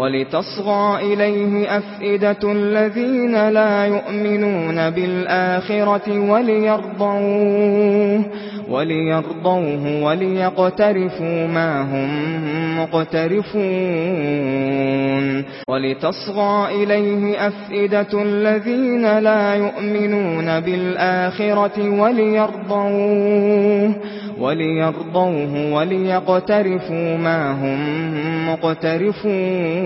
وَلِتَصْغَى إِلَيْهِ أَفْئِدَةُ الَّذِينَ لَا يُؤْمِنُونَ بِالْآخِرَةِ وَلِيَرْضَوْهُ وَلِيَرْضَوْهُ وَلِيَقْتَرِفُوا مَا هُمْ مُقْتَرِفُونَ وَلِتَصْغَى إِلَيْهِ أَفْئِدَةُ الَّذِينَ لَا يُؤْمِنُونَ بِالْآخِرَةِ وَلِيَرْضَوْهُ وَلِيَرْضَوْهُ وَلِيَقْتَرِفُوا مَا هُمْ مُقْتَرِفُونَ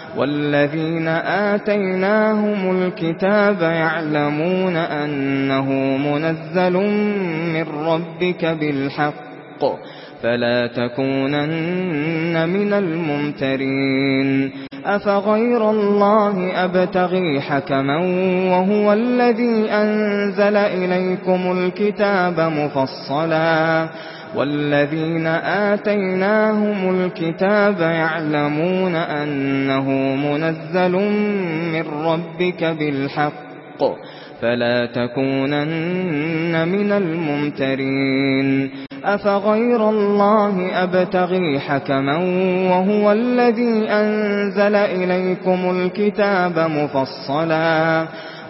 والذين آتيناهم الكتاب يعلمون أنه منزل من ربك بالحق فلا تكونن من الممترين أفغير الله أبتغي حكما وهو الذي أنزل إليكم الكتاب مفصلا والذين آتيناهم الكتاب يعلمون أنه منزل من ربك بالحق فلا تكونن من الممترين أفغير الله أبتغي حكما وهو الذي أنزل إليكم الكتاب مفصلا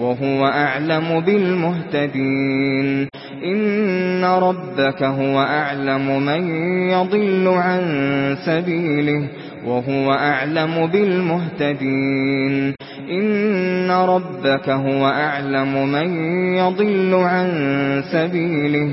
وهو أعلم بالمهتدين. إن ربك هو أعلم من يضل عن سبيله وهو أعلم بالمهتدين. إن ربك هو أعلم من يضل عن سبيله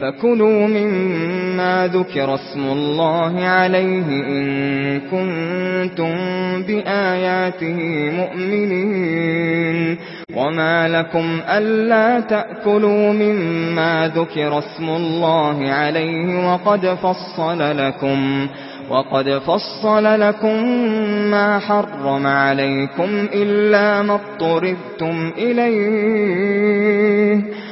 فكلوا مما ذكر اسم الله عليه إن كنتم بآياته مؤمنين وما لكم ألا تأكلوا مما ذكر اسم الله عليه وقد فصل لكم وقد فصل لكم ما حرم عليكم إلا ما اضْطُرِرْتُمْ إليه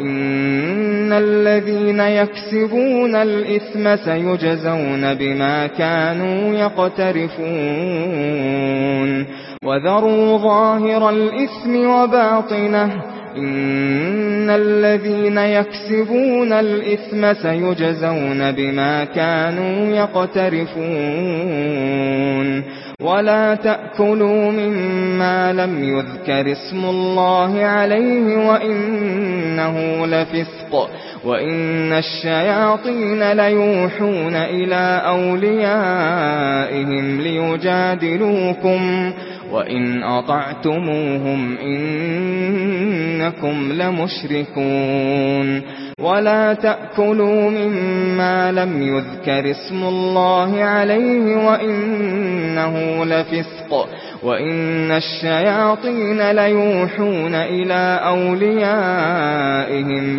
إن الذين يكسبون الإثم سيجزون بما كانوا يقترفون وذروا ظاهر الإثم وباطنه إن الذين يكسبون الإثم سيجزون بما كانوا يقترفون ولا تأكلوا مما لم يذكر اسم الله عليه وإنه لفسق وإن الشياطين ليوحون إلى أوليائهم ليجادلوكم وَإِنْ أَطَعْتُمُوهُمْ إِنَّكُمْ لَمُشْرِكُونَ ولا تأكلوا مما لم يذكر اسم الله عليه وإنه لفسق وإن الشياطين ليوحون إلى أوليائهم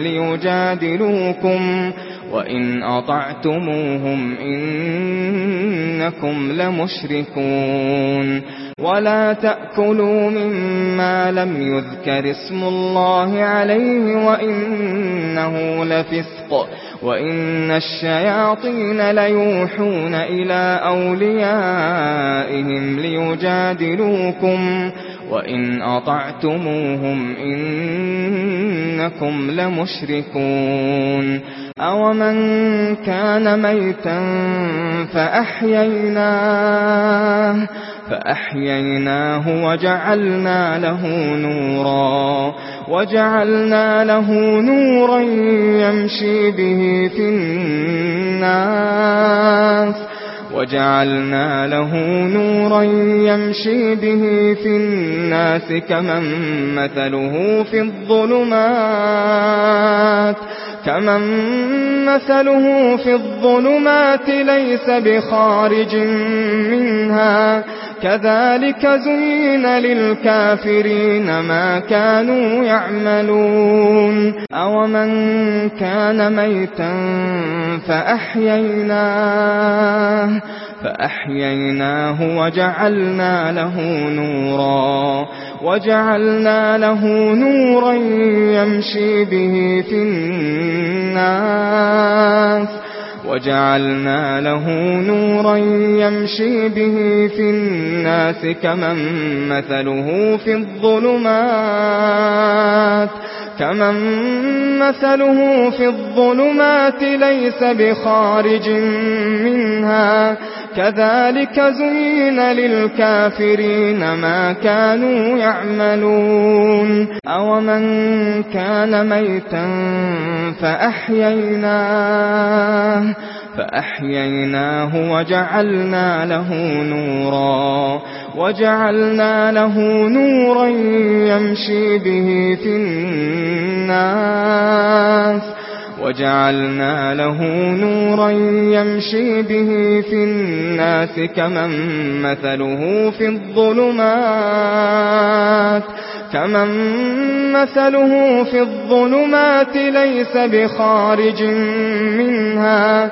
ليجادلوكم وَإِنْ أَطَعْتُمُوهُمْ إِنَّكُمْ لَمُشْرِكُونَ ولا تأكلوا مما لم يذكر اسم الله عليه وإنه لفسق وإن الشياطين ليوحون إلى أوليائهم ليجادلوكم وَإِنْ أَطَعْتُمُوهُمْ إِنَّكُمْ لَمُشْرِكُونَ أَوَمَنْ كَانَ مَيْتًا فَأَحْيَيْنَاهُ فأحييناه وجعلنا له نورا وجعلنا له نورا يمشي به في الناس وجعلنا له نورا يمشي به في الناس كمن مثله في الظلمات كمن مثله في الظلمات ليس بخارج منها. كذلك زين للكافرين ما كانوا يعملون. أو من كان ميتا فأحييناه فأحييناه وجعلنا له نورا وجعلنا له نورا يمشي به في الناس. وَجَعَلْنَا لَهُ نُورًا يَمْشِي بِهِ فِي النَّاسِ كَمَن مَّثَلُهُ فِي الظُّلُمَاتِ كَمَن مَّثَلُهُ فِي الظُّلُمَاتِ لَيْسَ بِخَارِجٍ مِّنْهَا كذلك زين للكافرين ما كانوا يعملون. أو من كان ميتا فأحييناه فأحييناه وجعلنا له نورا وجعلنا له نورا يمشي به في الناس. وَجَعَلْنَا لَهُ نُورًا يَمْشِي بِهِ فِي النَّاسِ كَمَن مَّثَلُهُ فِي الظُّلُمَاتِ كَمَن مَّثَلُهُ فِي الظُّلُمَاتِ لَيْسَ بِخَارِجٍ مِّنْهَا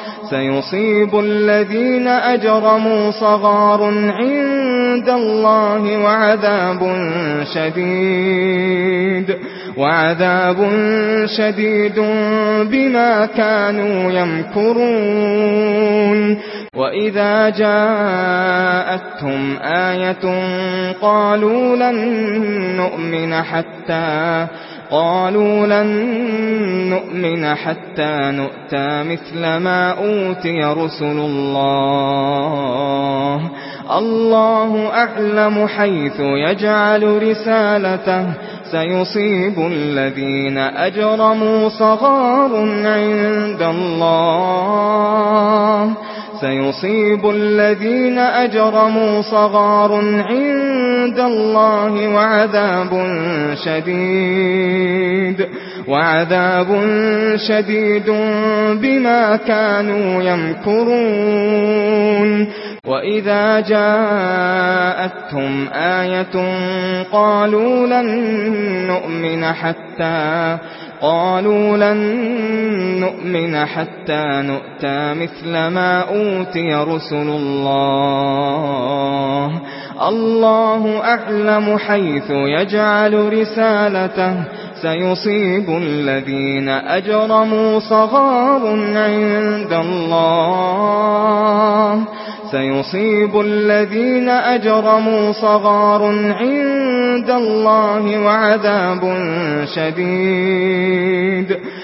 سيصيب الذين أجرموا صغار عند الله وعذاب شديد وعذاب شديد بما كانوا يمكرون وإذا جاءتهم آية قالوا لن نؤمن حتى قالوا لن نؤمن حتى نؤتى مثل ما أوتي رسل الله. الله أعلم حيث يجعل رسالته. سيصيب الذين أجرموا صغار عند الله. سيصيب الذين أجرموا صغار عند الله وعذاب شديد وعذاب شديد بما كانوا يمكرون. وإذا جاءتهم آية قالوا لن نؤمن حتى قالوا لن نؤمن حتى نؤتى مثل ما أوتي رسل الله. الله أعلم حيث يجعل رسالته سيصيب الذين أجرموا صغار عند الله سيصيب الذين أجرموا صغار عند الله وعذاب شديد وعذاب شديد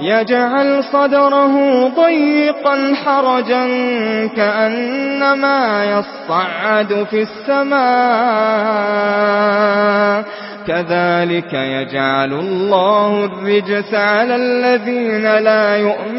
يجعل صدره ضيقا حرجا كأنما يصعد في السماء. كذلك يجعل الله الرجس على الذين لا يؤمنون.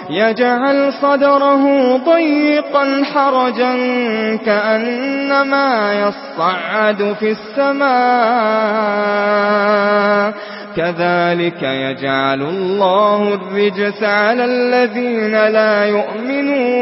يجعل صدره ضيقا حرجا كأنما يصعد في السماء. كذلك يجعل الله الرجس على الذين لا يؤمنون.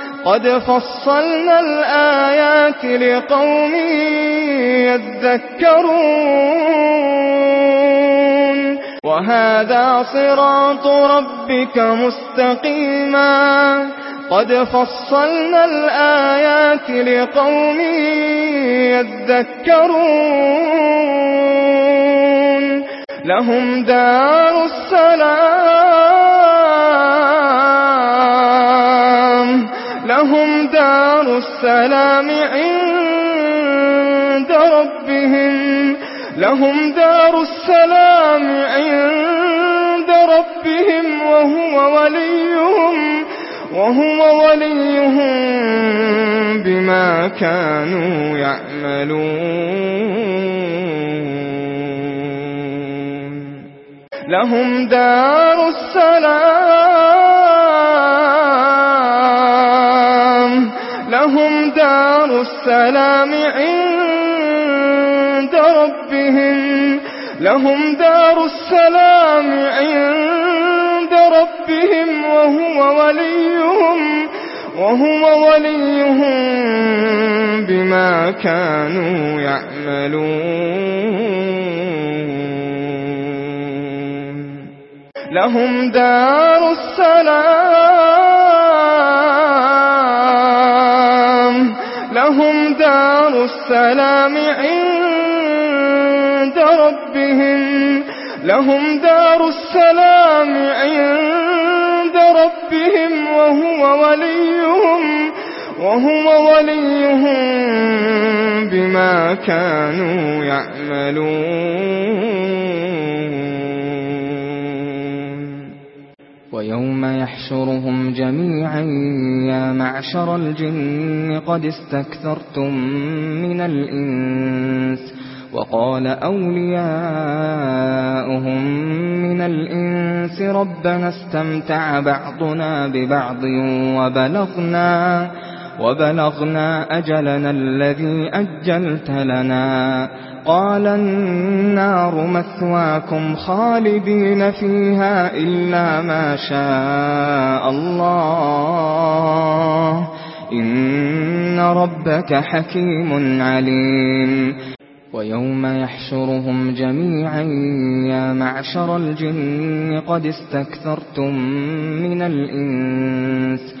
قد فصلنا الآيات لقوم يذكرون. وهذا صراط ربك مستقيما. قد فصلنا الآيات لقوم يذكرون. لهم دار السلام. السلام عند ربهم. لهم دار السلام عند ربهم وهو وليهم وهو وليهم بما كانوا يعملون. لهم دار السلام السلام عند ربهم. لهم دار السلام عند ربهم وهو وليهم وهو وليهم بما كانوا يعملون. لهم دار السلام السلام عند ربهم. لهم دار السلام عند ربهم وهو وليهم وهو وليهم بما كانوا يعملون. يحشرهم جميعا. يا معشر الجن قد استكثرتم من الإنس وقال أولياؤهم من الإنس ربنا استمتع بعضنا ببعض وبلغنا أَجَلَنَا وبلغنا أجلنا الذي أجلت لنا قال النار مثواكم خالدين فيها إلا ما شاء الله إن ربك حكيم عليم وَيَوْمَ يَحْشُرُهُمْ جَمِيعًا يَا مَعْشَرَ الْجِنِّ قَدِ اسْتَكْثَرْتُمْ مِنَ الْإِنسِ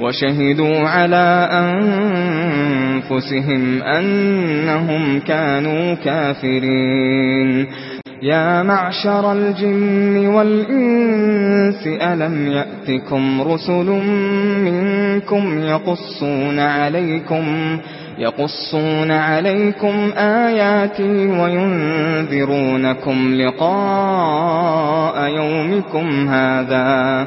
وشهدوا على أنفسهم أنهم كانوا كافرين. يا معشر الجن والإنس ألم يأتكم رسل منكم يقصون عليكم يقصون عليكم آياتي وينذرونكم لقاء يومكم هذا.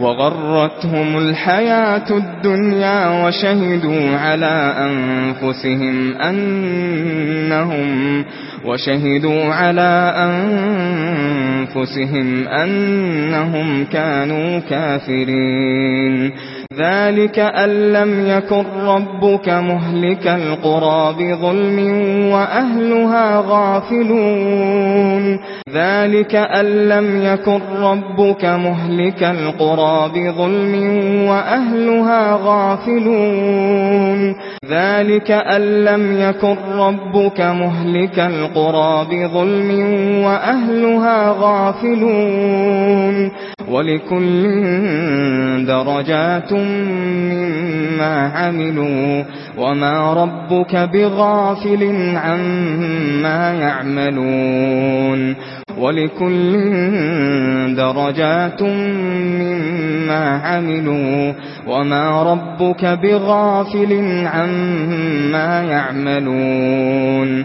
وغرتهم الحياة الدنيا وشهدوا على أنفسهم أنهم وشهدوا على أنفسهم أنهم كانوا كافرين ذلك أن لم يكن ربك مهلك القرى بظلم وأهلها غافلون ذلك أن لم يكن ربك مهلك القرى بظلم وأهلها غافلون ذلك أن لم يكن ربك مهلك القرى بظلم وأهلها غافلون وَلِكُلٍّ دَرَجَاتٌ مِّمَّا عَمِلُوا وَمَا رَبُّكَ بِغَافِلٍ عَمَّا يَعْمَلُونَ وَلِكُلٍّ دَرَجَاتٌ مِّمَّا عَمِلُوا وَمَا رَبُّكَ بِغَافِلٍ عَمَّا يَعْمَلُونَ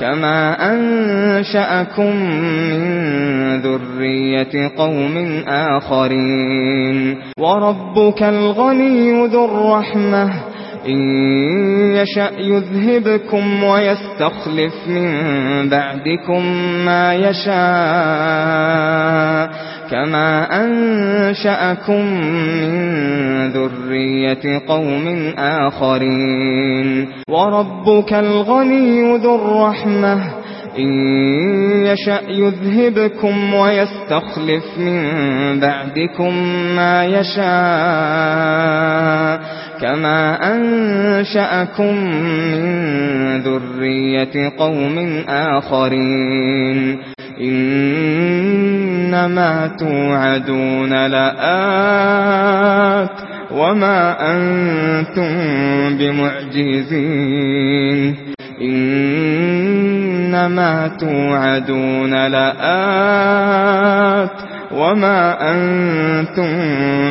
كما أنشأكم من ذرية قوم آخرين وربك الغني ذو الرحمة إن يشأ يذهبكم ويستخلف من بعدكم ما يشاء كما أنشأكم من ذرية قوم آخرين وربك الغني ذو الرحمة إن يشأ يذهبكم ويستخلف من بعدكم ما يشاء كما أنشأكم من ذرية قوم آخرين إن إنما توعدون لآت وما أنتم بمعجزين إنما توعدون لآت وما أنتم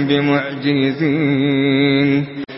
بمعجزين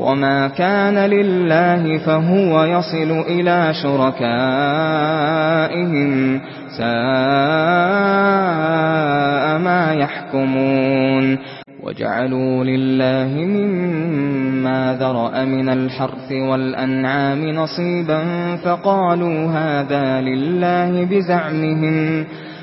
وما كان لله فهو يصل إلى شركائهم ساء ما يحكمون وجعلوا لله مما ذرأ من الحرث والأنعام نصيبا فقالوا هذا لله بزعمهم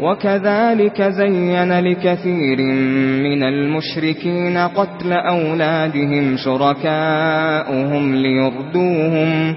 وكذلك زين لكثير من المشركين قتل أولادهم شركاؤهم ليردوهم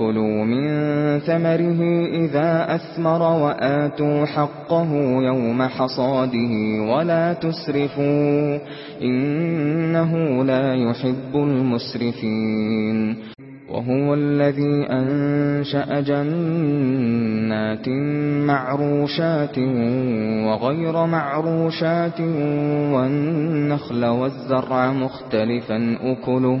وَكُلُوا مِن ثَمَرِهِ إِذَا أَثْمَرَ وَآتُوا حَقَّهُ يَوْمَ حَصَادِهِ وَلَا تُسْرِفُوا إِنَّهُ لَا يُحِبُّ الْمُسْرِفِينَ وَهُوَ الَّذِي أَنشَأَ جَنَّاتٍ مَّعْرُوشَاتٍ وَغَيْرَ مَعْرُوشَاتٍ وَالنَّخْلَ وَالزَّرْعَ مُخْتَلِفًا أُكُلُهُ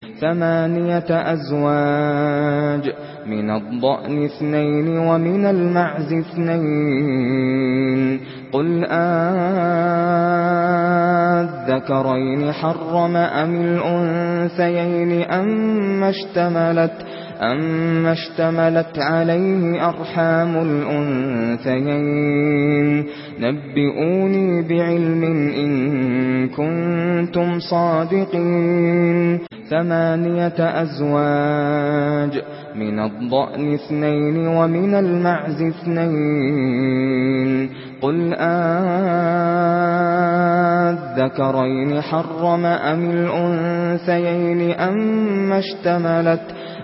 ثمانية أزواج من الضأن اثنين ومن المعز اثنين. قل آذكرين حرم أم الأنثيين أم اشتملت أَمَّ اشْتَمَلَتْ عَلَيْهِ أَرْحَامُ الْأُنْثَيَيْنِ. نَبِّئُونِي بِعِلْمٍ إِن كُنتُمْ صَادِقِينَ. ثمانية أزواج من الضأن اثنين ومن المعز اثنين. قل آذ ذكرين حرم أم الأنثيين أم اشتملت أم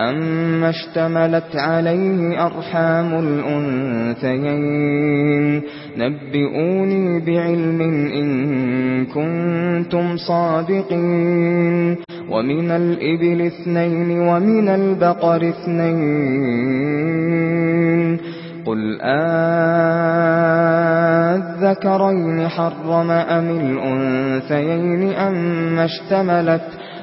أَمَّا اشْتَمَلَتْ عَلَيْهِ أَرْحَامُ الْأُنْثَيَيْنِ نَبِّئُونِي بِعِلْمٍ إِن كُنتُمْ صَادِقِينَ وَمِنَ الْإِبِلِ اثْنَيْنِ وَمِنَ الْبَقَرِ اثْنَيْنِ قل أذكرين حرم أم الأنثيين أم اشتملت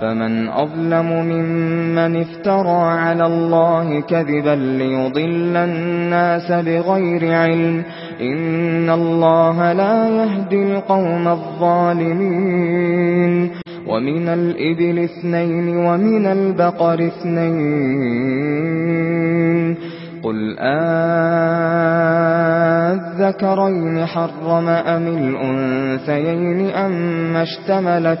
فمن أظلم ممن افترى على الله كذبا ليضل الناس بغير علم إن الله لا يهدي القوم الظالمين ومن الإبل اثنين ومن البقر اثنين قل أذكرين حرم أم الأنثيين أم اشتملت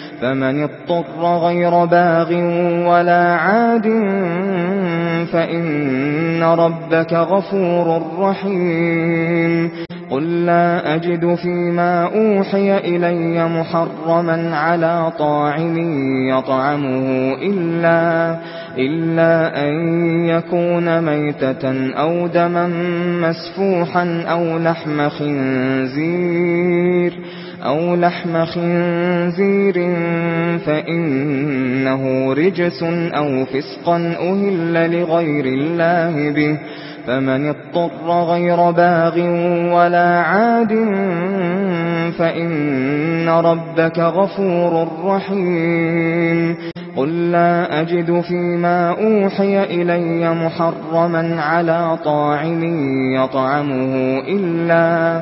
فمن اضطر غير باغ ولا عاد فإن ربك غفور رحيم. قل لا أجد فيما أوحي إلي محرما على طاعم يطعمه إلا إلا أن يكون ميتة أو دما مسفوحا أو لحم خنزير. أَوْ لَحْمَ خِنْزِيرٍ فَإِنَّهُ رِجْسٌ أَوْ فِسْقًا أُهِلَّ لِغَيْرِ اللَّهِ بِهِ فمن اضطر غير باغ ولا عاد فإن ربك غفور رحيم قل لا أجد فيما أوحي إلي محرما على طاعم يطعمه إلا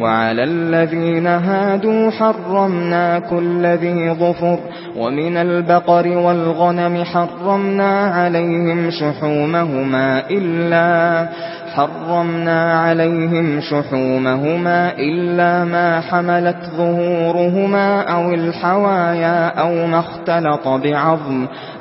وعلى الذين هادوا حرمنا كل ذي ظفر ومن البقر والغنم حرمنا عليهم شحومهما إلا حرمنا عليهم شحومهما إلا ما حملت ظهورهما أو الحوايا أو ما اختلط بعظم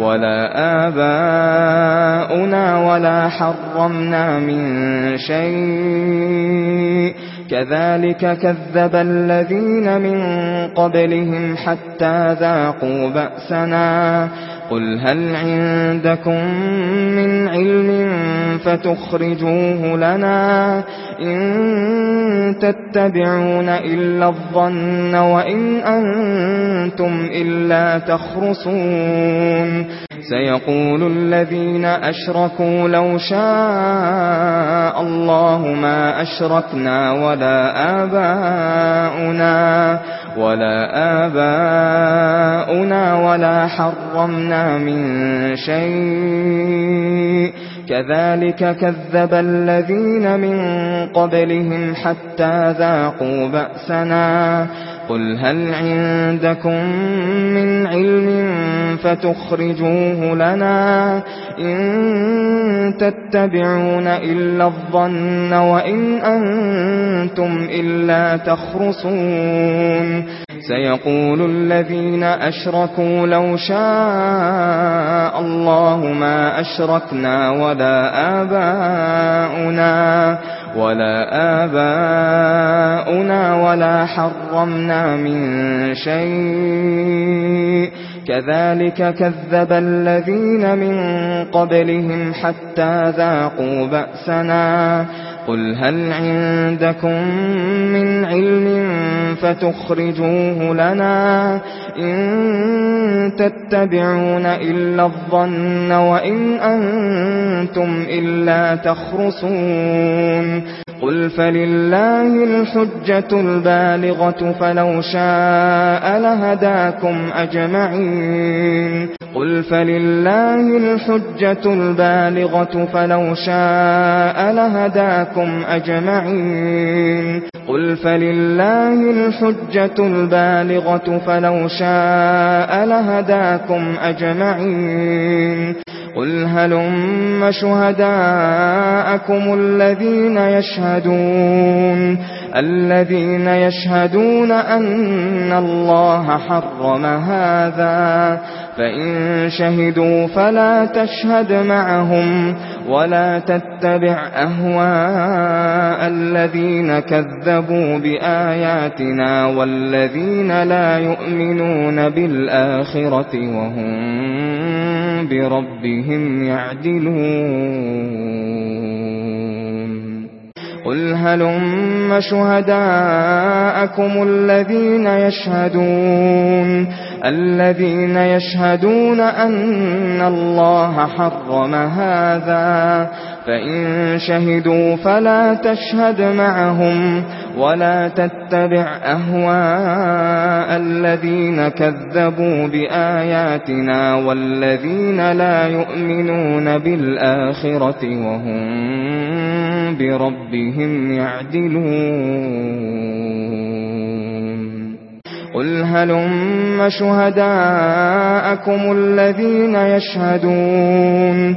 ولا آباؤنا ولا حرمنا من شيء. كذلك كذب الذين من قبلهم حتى ذاقوا بأسنا. قل هل عندكم من علم فتخرجوه لنا إن تتبعون إلا الظن وإن أنتم إلا تخرصون سيقول الذين أشركوا لو شاء الله ما أشركنا ولا آباؤنا ولا آباؤنا ولا حرمنا من شيء. كذلك كذب الذين من قبلهم حتى ذاقوا بأسنا. قُلْ هَلْ عِندَكُمْ مِنْ عِلْمٍ فَتُخْرِجُوهُ لَنَا إِن تَتَّبِعُونَ إِلَّا الظَّنَّ وَإِنْ أَنْتُمْ إِلَّا تَخْرُصُونَ سَيَقُولُ الَّذِينَ أَشْرَكُوا لَوْ شَاءَ اللَّهُ مَا أَشْرَكْنَا وَلَا آبَاؤُنَا ولا آباؤنا ولا حرمنا من شيء. كذلك كذب الذين من قبلهم حتى ذاقوا بأسنا. قُلْ هَلْ عِندَكُمْ مِنْ عِلْمٍ فَتُخْرِجُوهُ لَنَا إِن تَتَّبِعُونَ إِلَّا الظَّنَّ وَإِنْ أَنْتُمْ إِلَّا تَخْرُصُونَ قل فلله الحجة البالغة فلو شاء لهداكم أجمعين. قل فلله الحجة البالغة فلو شاء لهداكم أجمعين. قل فلله الحجة البالغة فلو شاء لهداكم أجمعين. قل هلم شهداءكم الذين يشهدون الذين يشهدون أن الله حرم هذا فإن شهدوا فلا تشهد معهم ولا تتبع أهواء الذين كذبوا بآياتنا والذين لا يؤمنون بالآخرة وهم بِرَبِّهِمْ يَعْدِلُونَ قُلْ هَلُمَّ شُهَدَاءَكُمُ الَّذِينَ يَشْهَدُونَ الَّذِينَ يَشْهَدُونَ أَنَّ اللَّهَ حَرَّمَ هَذَا فَإِن شَهِدُوا فَلَا تَشْهَدْ مَعَهُمْ وَلَا تَتَّبِعْ أَهْوَاءَ الَّذِينَ كَذَّبُوا بِآيَاتِنَا وَالَّذِينَ لَا يُؤْمِنُونَ بِالْآخِرَةِ وَهُمْ بِرَبِّهِمْ يَعْدِلُونَ قُلْ هَلُمَّ شُهَدَاءَكُمُ الَّذِينَ يَشْهَدُونَ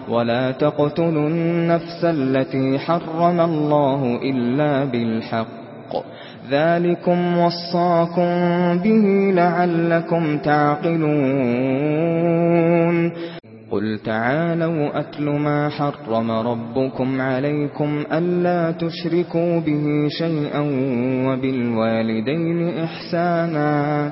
ولا تقتلوا النفس التي حرم الله إلا بالحق. ذلكم وصاكم به لعلكم تعقلون. قل تعالوا أتل ما حرم ربكم عليكم ألا تشركوا به شيئا وبالوالدين إحسانا.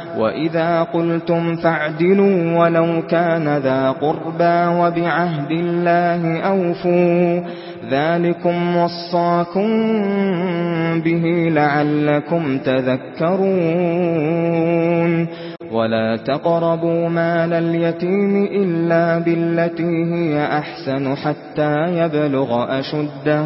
وَإِذَا قُلْتُمْ فَاعْدِلُوا وَلَوْ كَانَ ذَا قُرْبَى وَبِعَهْدِ اللَّهِ أَوْفُوا ذَلِكُمْ وَصَّاكُمْ بِهِ لَعَلَّكُمْ تَذَكَّرُونَ وَلَا تَقْرَبُوا مَالَ الْيَتِيمِ إِلَّا بِالَّتِي هِيَ أَحْسَنُ حَتَّى يَبْلُغَ أَشُدَّهُ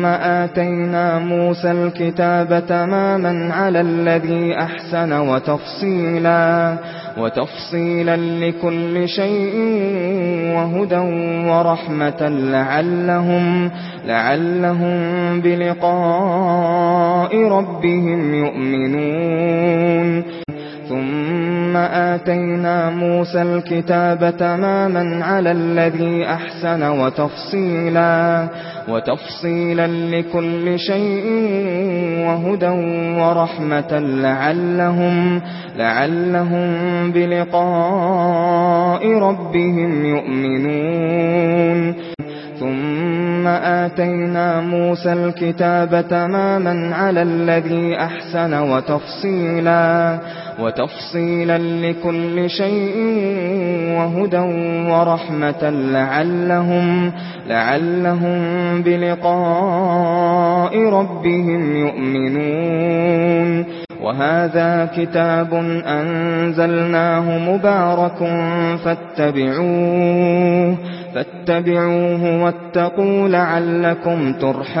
ثم آتينا موسى الكتاب تماما على الذي أحسن وتفصيلا وتفصيلا لكل شيء وهدى ورحمة لعلهم لعلهم بلقاء ربهم يؤمنون. ثم آتينا موسى الكتاب تماما على الذي أحسن وتفصيلا وتفصيلا لكل شيء وهدى ورحمة لعلهم لعلهم بلقاء ربهم يؤمنون. ثم آتينا موسى الكتاب تماما على الذي أحسن وتفصيلا وتفصيلا لكل شيء وهدى ورحمة لعلهم, لعلهم بلقاء ربهم يؤمنون. وهذا كتاب أنزلناه مبارك فاتبعوه فاتبعوه واتقوا لعلكم ترحمون.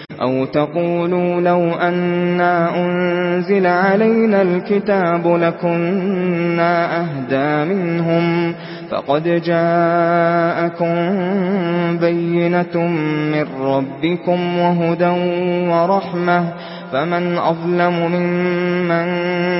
أَوْ تَقُولُوا لَوْ أَنَّا أُنْزِلَ عَلَيْنَا الْكِتَابُ لَكُنَّا أَهْدَى مِنْهُمْ فَقَدْ جَاءَكُمْ بَيِّنَةٌ مِنْ رَبِّكُمْ وَهُدًى وَرَحْمَةٌ فمن أظلم ممن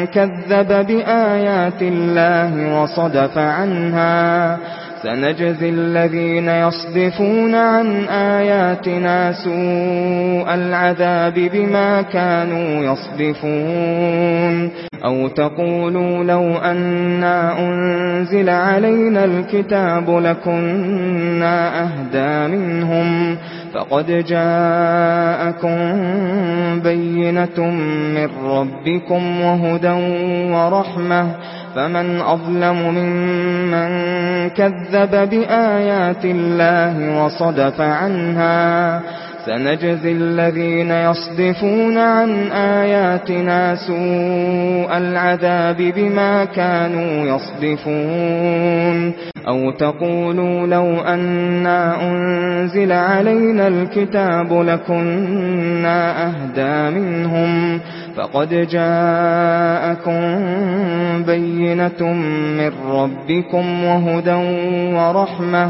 كذب بآيات الله وصدف عنها سنجزي الذين يصدفون عن آياتنا سوء العذاب بما كانوا يصدفون أو تقولوا لو أنا أنزل علينا الكتاب لكنا أهدى منهم فقد جاءكم بينة من ربكم وهدى ورحمة فمن أظلم ممن كذب بآيات الله وصدف عنها سنجزي الذين يصدفون عن آياتنا سوء العذاب بما كانوا يصدفون أو تقولوا لو أنا أنزل علينا الكتاب لكنا أهدى منهم فقد جاءكم بينة من ربكم وهدى ورحمة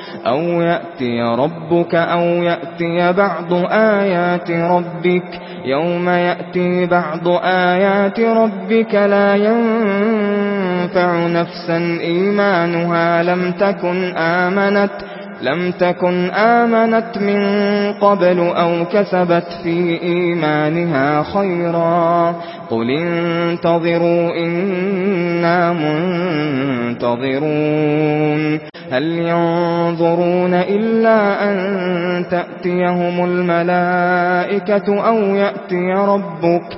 أو يأتي ربك أو يأتي بعض آيات ربك يوم يأتي بعض آيات ربك لا ينفع نفسا إيمانها لم تكن آمنت لم تكن آمنت من قبل أو كسبت في إيمانها خيرا قل انتظروا إنا منتظرون هل ينظرون إلا أن تأتيهم الملائكة أو يأتي ربك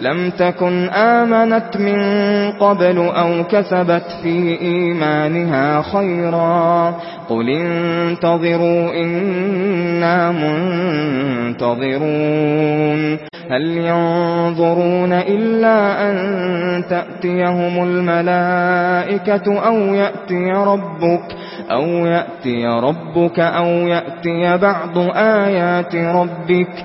لم تكن آمنت من قبل أو كسبت في إيمانها خيرا. قل انتظروا إنا منتظرون. هل ينظرون إلا أن تأتيهم الملائكة أو يأتي ربك أو يأتي ربك أو يأتي بعض آيات ربك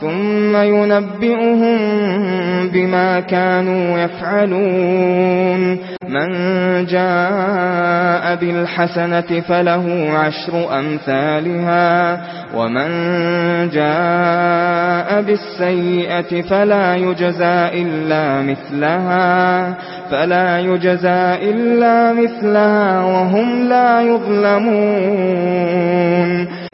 ثُمَّ يُنَبِّئُهُم بِمَا كَانُوا يَفْعَلُونَ. مَن جَاءَ بِالْحَسَنَةِ فَلَهُ عَشْرُ أَمْثَالِهَا وَمَن جَاءَ بِالسَّيِّئَةِ فَلَا يُجْزَى إِلَّا مِثْلَهَا فَلَا يُجْزَى إِلَّا مِثْلَهَا وَهُمْ لَا يُظْلَمُونَ.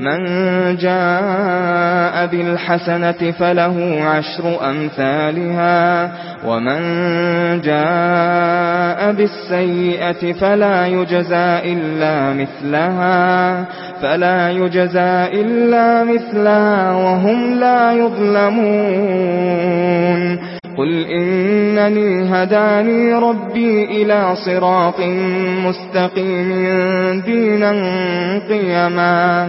من جاء بالحسنة فله عشر أمثالها ومن جاء بالسيئة فلا يجزى إلا مثلها فلا يجزى إلا مثلها وهم لا يظلمون. قل إنني هداني ربي إلى صراط مستقيم دينا قيما.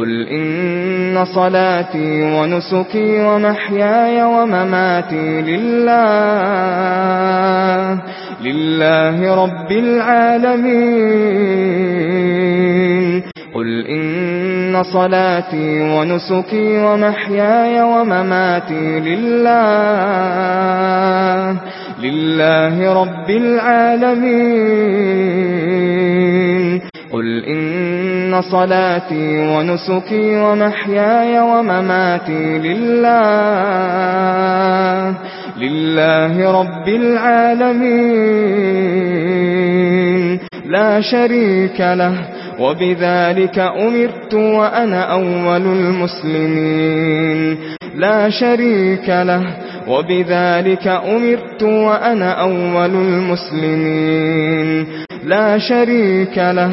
قل إن صلاتي ونسكي ومحياي ومماتي لله لله رب العالمين. قل إن صلاتي ونسكي ومحياي ومماتي لله لله رب العالمين. قل إن صلاتي ونسكي ومحياي ومماتي لله لله رب العالمين لا شريك له وبذلك أمرت وأنا أول المسلمين لا شريك له وبذلك أمرت وأنا أول المسلمين لا شريك له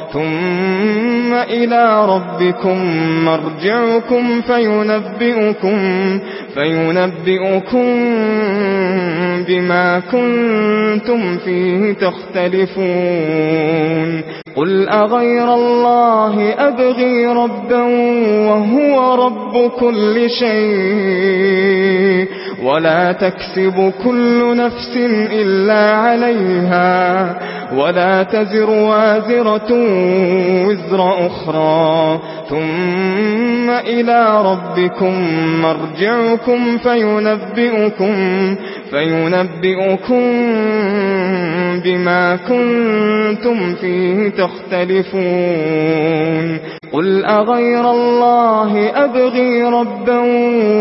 ثم إلى ربكم مرجعكم فينبئكم فينبئكم بما كنتم فيه تختلفون قل أغير الله أبغي ربا وهو رب كل شيء ولا تكسب كل نفس إلا عليها ولا تزر وازرة وزر أخرى ثم إلى ربكم مرجعكم فينبئكم فَيُنَبِّئُكُم بِمَا كُنتُمْ فِيهِ تَخْتَلِفُونَ قُلْ أَغَيْرَ اللَّهِ أَبْغِي رَبًّا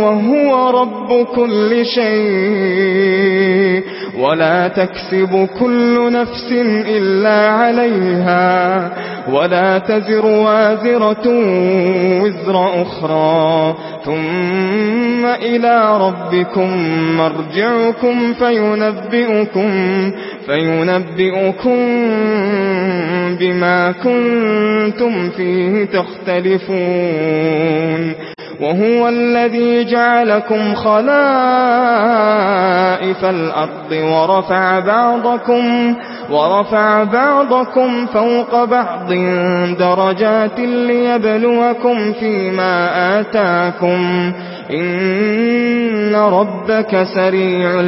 وَهُوَ رَبُّ كُلِّ شَيْءٍ وَلَا تَكْسِبُ كُلُّ نَفْسٍ إِلَّا عَلَيْهَا وَلَا تَزِرُ وَازِرَةٌ وِزْرَ أُخْرَى ثم إلى ربكم مرجعكم فينبئكم فينبئكم بما كنتم فيه تختلفون وهو الذي جعلكم خلائف الأرض ورفع بعضكم ورفع بعضكم فوق بعض درجات ليبلوكم فيما آتاكم إن ربك سريع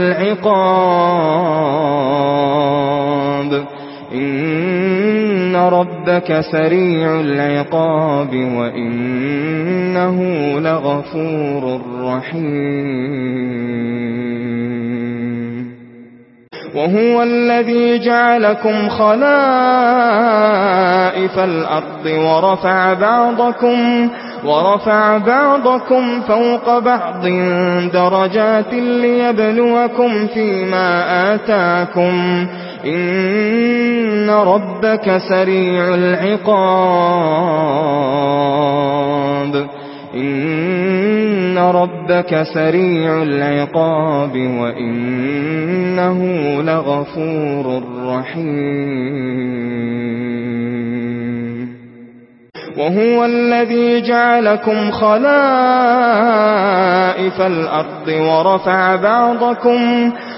العقاب إن إن ربك سريع العقاب وإنه لغفور رحيم وهو الذي جعلكم خلائف الأرض ورفع بعضكم ورفع بعضكم فوق بعض درجات ليبلوكم فيما آتاكم إن ربك سريع العقاب إن ربك سريع العقاب وإنه لغفور رحيم وهو الذي جعلكم خلائف الأرض ورفع بعضكم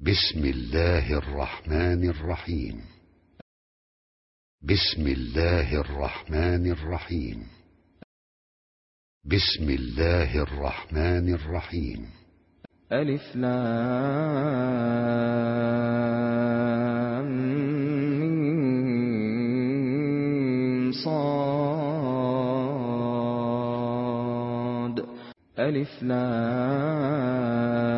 بسم الله الرحمن الرحيم بسم الله الرحمن الرحيم بسم الله الرحمن الرحيم ألف لام ميم صاد ألف لام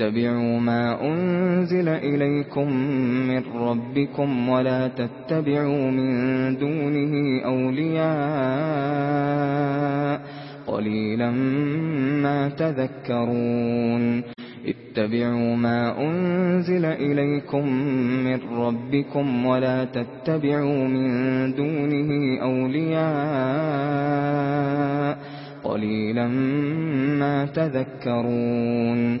اتبعوا ما أنزل إليكم من ربكم ولا تتبعوا من دونه أولياء قليلا ما تذكرون اتبعوا ما أنزل إليكم من ربكم ولا تتبعوا من دونه أولياء قليلا ما تذكرون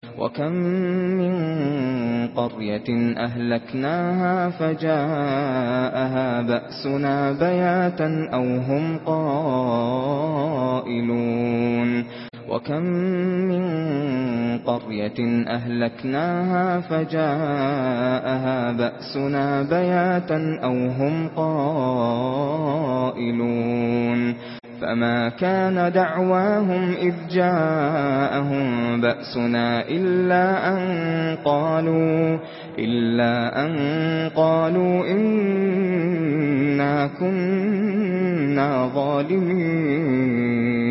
وَكَمْ مِنْ قَرْيَةٍ أَهْلَكْنَاهَا فَجَاءَهَا بَأْسُنَا بَيَاتًا أَوْ هُمْ قَائِلُونَ وَكَمْ مِنْ قَرْيَةٍ أَهْلَكْنَاهَا فَجَاءَهَا بَأْسُنَا بَيَاتًا أَوْ هُمْ قَائِلُونَ فما كان دعواهم إذ جاءهم بأسنا إلا أن قالوا إلا أن قالوا إِنَّا كنا ظالمين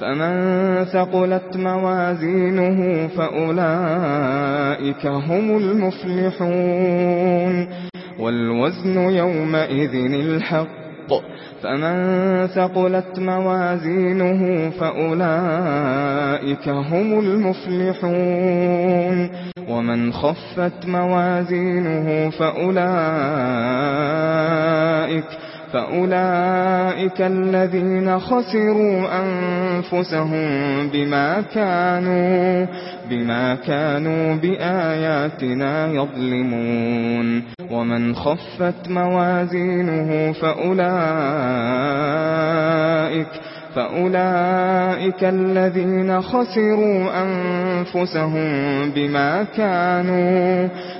فمن ثقلت موازينه فأولئك هم المفلحون والوزن يومئذ الحق فمن ثقلت موازينه فأولئك هم المفلحون ومن خفت موازينه فأولئك فأولئك الذين خسروا أنفسهم بما كانوا بما كانوا بآياتنا يظلمون. ومن خفت موازينه فأولئك فأولئك الذين خسروا أنفسهم بما كانوا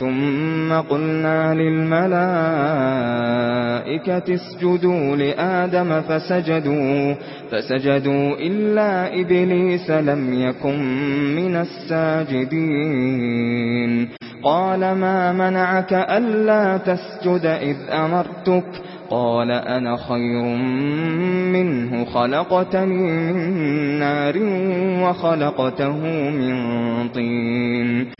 ثُمَّ قُلْنَا لِلْمَلَائِكَةِ اسْجُدُوا لِآدَمَ فَسَجَدُوا فَسَجَدُوا إِلَّا إِبْلِيسَ لَمْ يَكُنْ مِنَ السَّاجِدِينَ. قَالَ مَا مَنَعَكَ أَلَّا تَسْجُدَ إِذْ أَمَرْتُكَ؟ قَالَ أَنَا خَيْرٌ مِنْهُ خَلَقْتَنِي مِنْ نَارٍ وَخَلَقْتَهُ مِنْ طِينٍ.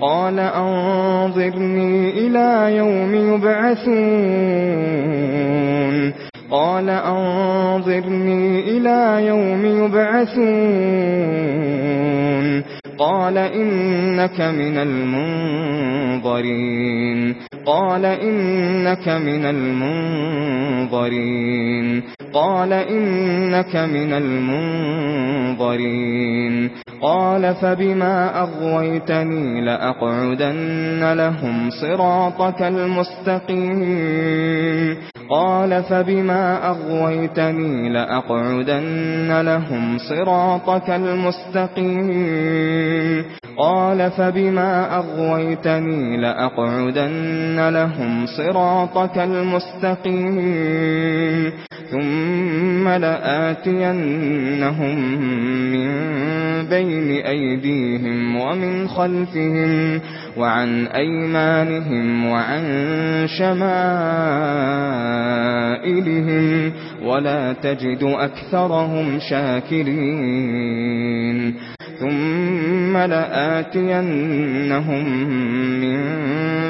قال أنظرني إلى يوم يبعثون. قال أنظرني إلى يوم يبعثون. قال إنك من المنظرين. قال إنك من المنظرين. قال إنك من المنظرين. قال فبما أغويتني لأقعدن لهم صراطك المستقيم. قال فبما أغويتني لأقعدن لهم صراطك المستقيم. قال فبما أغويتني لأقعدن لهم صراطك المستقيم. ثم لآتينهم من بين أيديهم ومن خلفهم وعن أيمانهم وعن شمائلهم ولا تجد أكثرهم شاكرين ثم لآتينهم من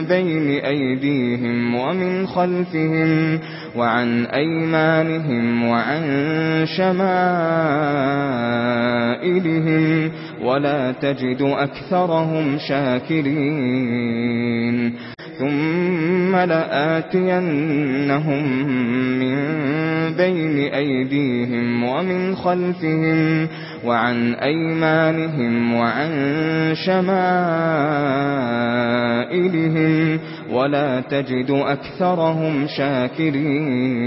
بين أيديهم ومن خلفهم وعن أيمانهم وعن شمائلهم ولا تجد أكثرهم شاكرين. ثم لآتينهم من بين أيديهم ومن خلفهم وعن أيمانهم وعن شمائلهم ولا تجد أكثرهم شاكرين.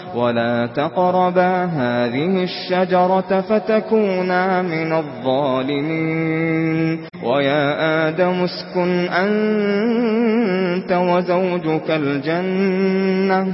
ولا تقربا هذه الشجرة فتكونا من الظالمين ويا آدم اسكن أنت وزوجك الجنة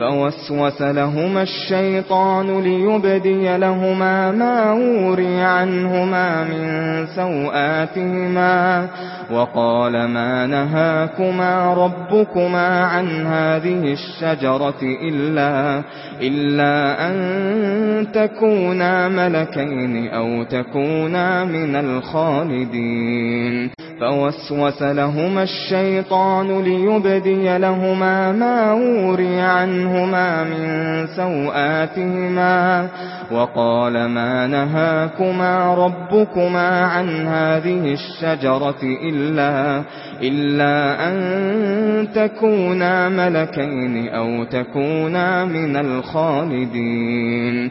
فوسوس لهما الشيطان ليبدي لهما ما وري عنهما من سوآتهما وقال ما نهاكما ربكما عن هذه الشجرة إلا, إلا أن تكونا ملكين أو تكونا من الخالدين. فوسوس لهما الشيطان ليبدي لهما ما وري عنهما عنهما من سوآتهما وقال ما نهاكما ربكما عن هذه الشجرة إلا, إلا أن تكونا ملكين أو تكونا من الخالدين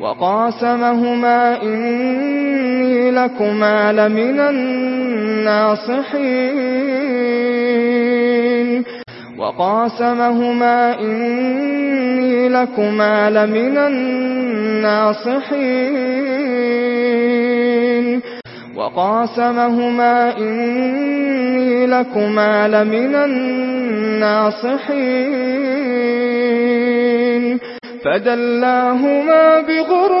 وقاسمهما إني لكما لمن الناصحين. وقاسمهما إني لكما لمن الناصحين. وقاسمهما إني لكما لمن الناصحين. فدلاهما بغرور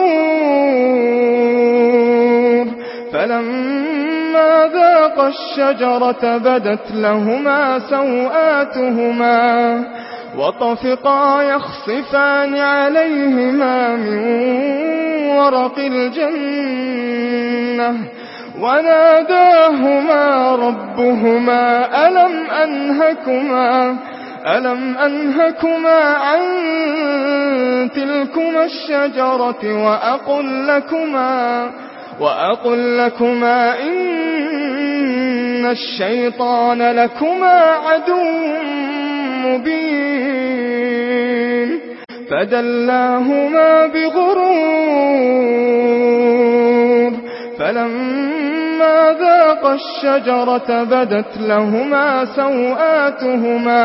فلما ذاق الشجرة بدت لهما سوآتهما وطفقا يخصفان عليهما من ورق الجنة وناداهما ربهما ألم أنهكما ألم أنهكما عن تلكما الشجرة وأقل لكما وأقل لكما إن الشيطان لكما عدو مبين فدلاهما بغرور فلما ذاق الشجرة بدت لهما سوآتهما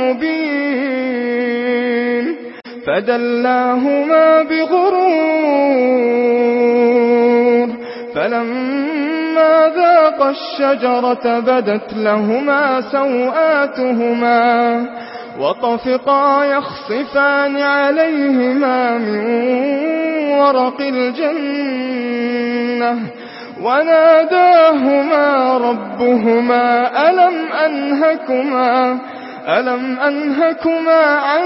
مبين فدلاهما بغرور فلما ذاق الشجرة بدت لهما سوآتهما وطفقا يخصفان عليهما من ورق الجنة وناداهما ربهما ألم أنهكما أَلَمْ أَنْهَكُمَا عَنْ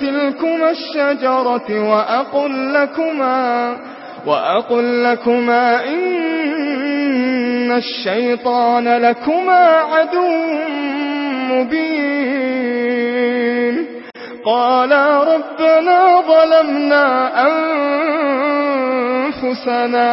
تِلْكُمَا الشَّجَرَةِ وَأَقُلْ لَكُمَا وَأَقُلْ لَكُمَا إِنَّ الشَّيْطَانَ لَكُمَا عَدُوٌّ مُبِينٌ قَالَا رَبَّنَا ظَلَمْنَا أَنفُسَنَا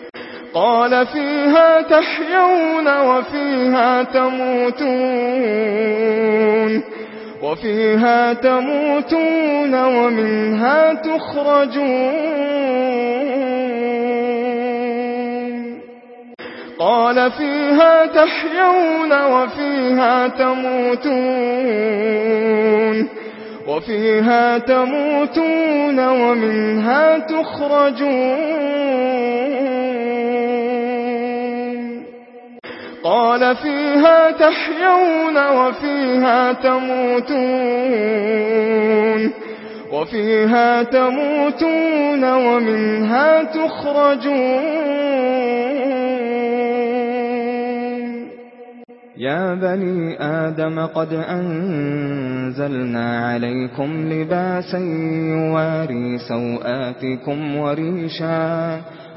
قال فيها تحيون وفيها تموتون وفيها تموتون ومنها تخرجون قال فيها تحيون وفيها تموتون وفيها تموتون ومنها تخرجون قال فيها تحيون وفيها تموتون وفيها تموتون ومنها تخرجون. يا بني آدم قد أنزلنا عليكم لباسا يواري سوآتكم وريشا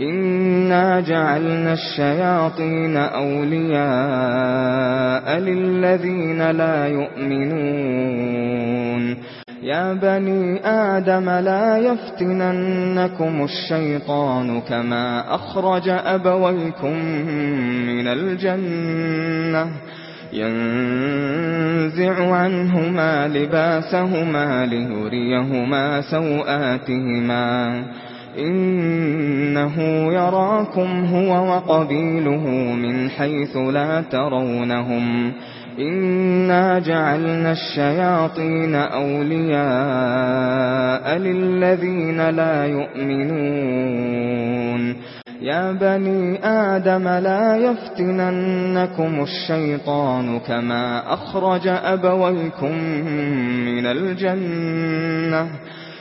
إنا جعلنا الشياطين أولياء للذين لا يؤمنون يا بني آدم لا يفتننكم الشيطان كما أخرج أبويكم من الجنة ينزع عنهما لباسهما ليريهما سوآتهما إنه يراكم هو وقبيله من حيث لا ترونهم إنا جعلنا الشياطين أولياء للذين لا يؤمنون يا بني آدم لا يفتننكم الشيطان كما أخرج أبويكم من الجنة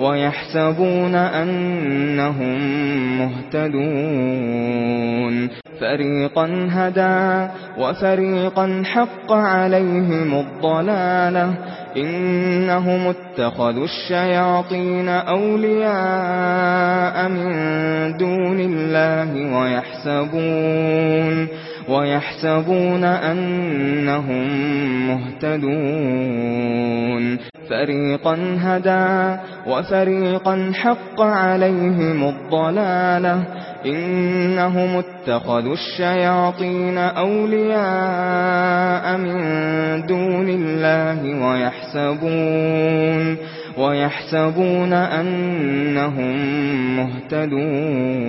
ويحسبون أنهم مهتدون. فريقا هدى وفريقا حق عليهم الضلالة. إنهم اتخذوا الشياطين أولياء من دون الله ويحسبون. ويحسبون أنهم مهتدون. فريقا هدى وفريقا حق عليهم الضلالة. إنهم اتخذوا الشياطين أولياء من دون الله ويحسبون ويحسبون أنهم مهتدون.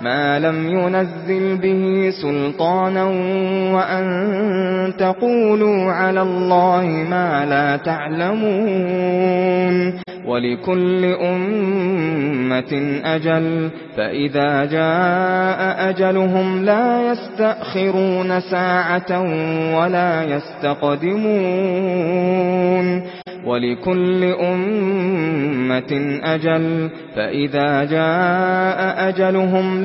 ما لم ينزل به سلطانا وأن تقولوا على الله ما لا تعلمون ولكل أمة أجل فإذا جاء أجلهم لا يستأخرون ساعة ولا يستقدمون وَلِكُلِّ أُمَّةٍ أَجَلٌ فَإِذَا جَاءَ أَجَلُهُمْ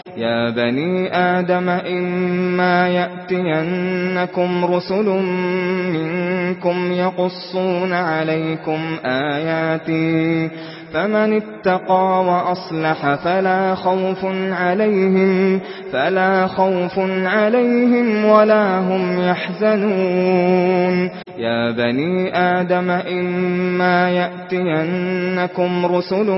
يا بني آدم إما يأتينكم رسل منكم يقصون عليكم آياتي فمن اتقى وأصلح فلا خوف عليهم فلا خوف عليهم ولا هم يحزنون. يا بني آدم إما يأتينكم رسل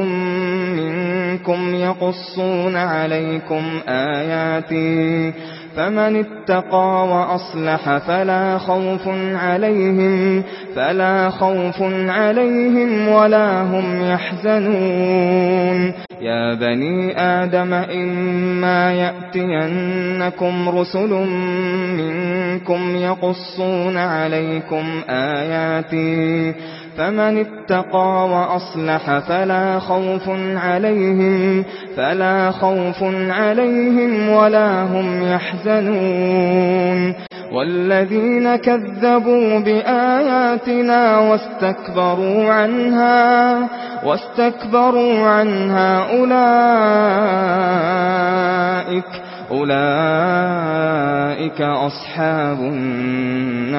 منكم يقصون عليكم آياتي فمن اتقى وأصلح فلا خوف عليهم فلا خوف عليهم ولا هم يحزنون. يا بني آدم إما يأتينكم رسل منكم يقصون عليكم آياتي فمن اتقى وأصلح فلا خوف عليهم فلا خوف عليهم ولا هم يحزنون. والذين كذبوا بآياتنا واستكبروا عنها واستكبروا عنها أولئك أولئك أصحاب النار.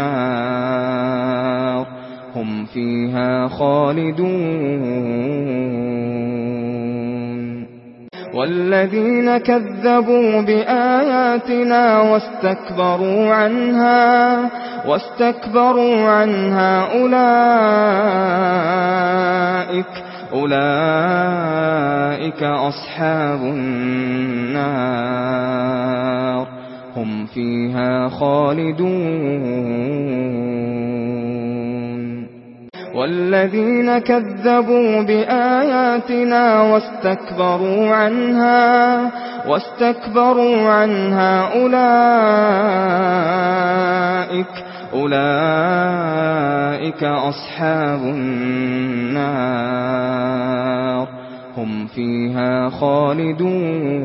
فيها خالدون والذين كذبوا بآياتنا واستكبروا عنها واستكبروا عنها أولئك أولئك أصحاب النار هم فيها خالدون والذين كذبوا بآياتنا واستكبروا عنها واستكبروا عنها أولئك أولئك أصحاب النار هم فيها خالدون.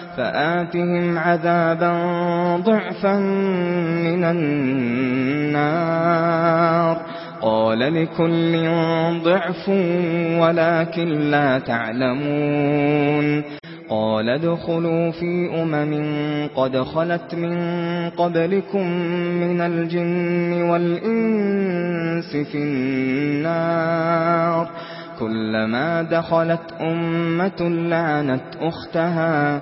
فآتهم عذابا ضعفا من النار. قال لكل ضعف ولكن لا تعلمون. قال ادخلوا في أمم قد خلت من قبلكم من الجن والإنس في النار. كلما دخلت أمة لعنت أختها.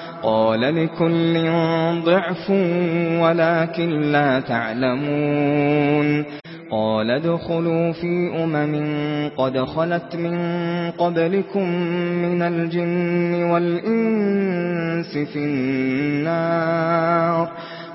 قال لكل ضعف ولكن لا تعلمون. قال ادخلوا في أمم قد خلت من قبلكم من الجن والإنس في النار.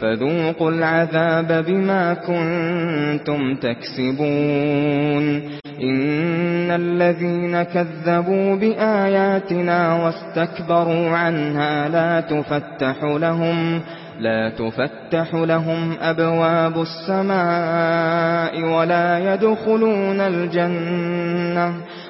فذوقوا العذاب بما كنتم تكسبون. إن الذين كذبوا بآياتنا واستكبروا عنها لا تفتح لهم لا تفتح لهم أبواب السماء ولا يدخلون الجنة.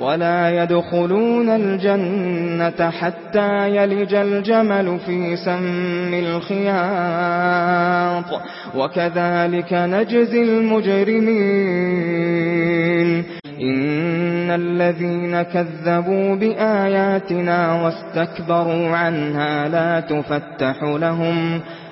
ولا يدخلون الجنة حتى يلج الجمل في سم الخياط. وكذلك نجزي المجرمين. إن الذين كذبوا بآياتنا واستكبروا عنها لا تفتح لهم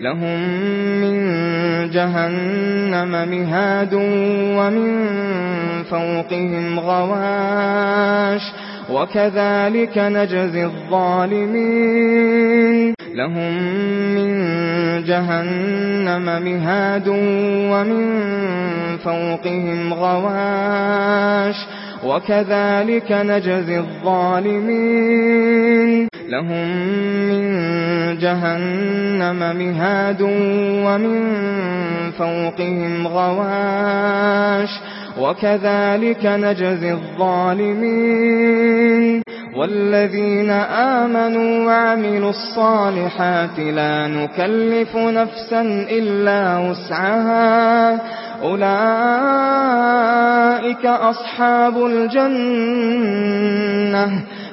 لهم من جهنم مهاد ومن فوقهم غواش وكذلك نجزي الظالمين لهم من جهنم مهاد ومن فوقهم غواش وكذلك نجزي الظالمين لهم من جهنم مهاد ومن فوقهم غواش وكذلك نجزي الظالمين والذين آمنوا وعملوا الصالحات لا نكلف نفسا إلا وسعها أولئك أصحاب الجنة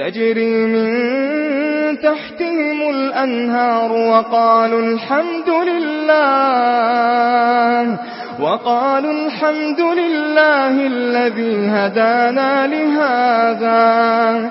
تجري من تحتهم الأنهار وقالوا الحمد لله وقالوا الحمد لله الذي هدانا لهذا.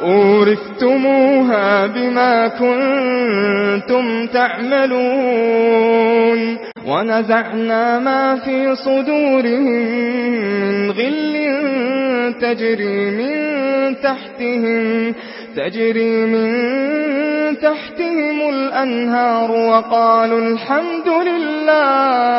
أورثتموها بما كنتم تعملون. ونزعنا ما في صدورهم من غل تجري من تحتهم تجري من تحتهم الأنهار وقالوا الحمد لله.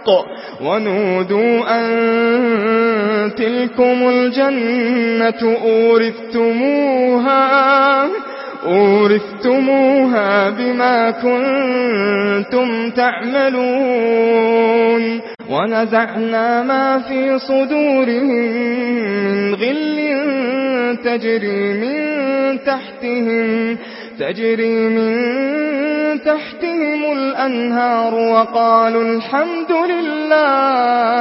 الحق ونودوا أن تلكم الجنة أورثتموها أورثتموها بما كنتم تعملون. ونزعنا ما في صدورهم من غل تجري من تحتهم تجري من تحتهم الأنهار وقالوا الحمد لله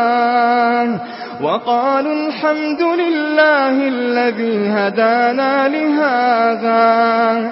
وقالوا الحمد لله الذي هدانا لهذا.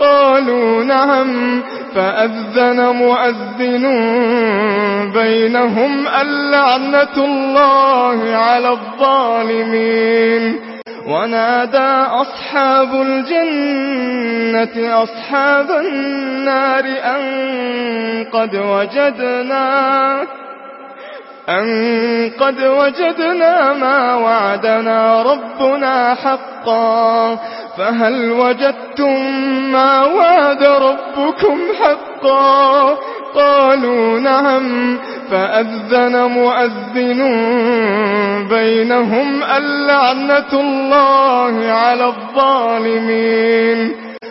قالوا نعم فأذن مؤذن بينهم اللعنة الله على الظالمين ونادى أصحاب الجنة أصحاب النار أن قد وجدناه أن قد وجدنا ما وعدنا ربنا حقا فهل وجدتم ما وعد ربكم حقا قالوا نعم فأذن مؤذن بينهم اللعنة الله على الظالمين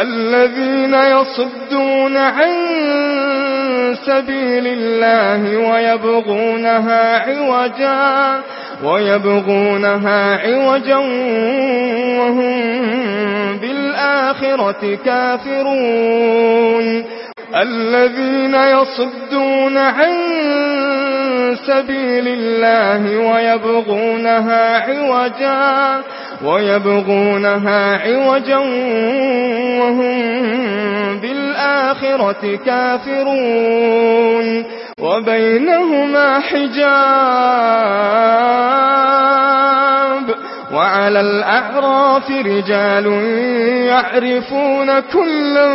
الذين يصدون عن سبيل الله ويبغونها عوجا ويبغونها عوجا وهم بالآخرة كافرون الذين يصدون عن سبيل الله ويبغونها عوجا ويبغونها عوجا وهم بالآخرة كافرون وبينهما حجاب وعلى الأعراف رجال يعرفون كلا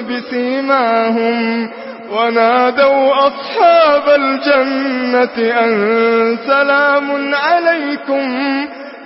بسيماهم ونادوا أصحاب الجنة أن سلام عليكم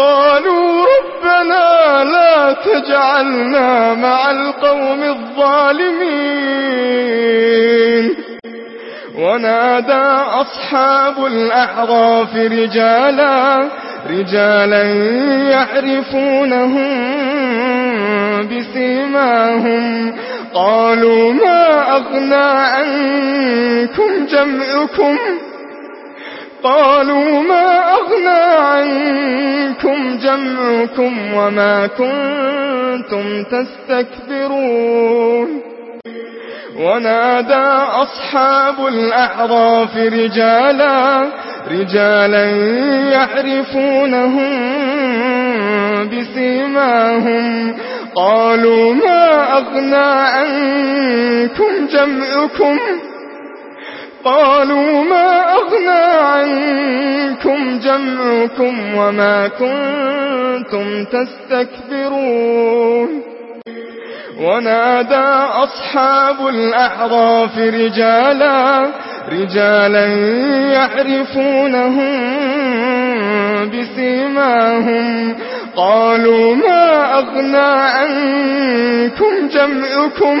قالوا ربنا لا تجعلنا مع القوم الظالمين. ونادى أصحاب الأعراف رجالا رجالا يعرفونهم بسيماهم. قالوا ما أغنى عنكم جمعكم؟ قالوا ما أغنى عنكم جمعكم وما كنتم تستكبرون ونادى أصحاب الأعراف رجالا رجالا يعرفونهم بسيماهم. قالوا ما أغنى عنكم جمعكم؟ قالوا ما أغنى عنكم جمعكم وما كنتم تستكبرون ونادى أصحاب الأعراف رجالا رجالا يعرفونهم بسيماهم. قالوا ما أغنى عنكم جمعكم؟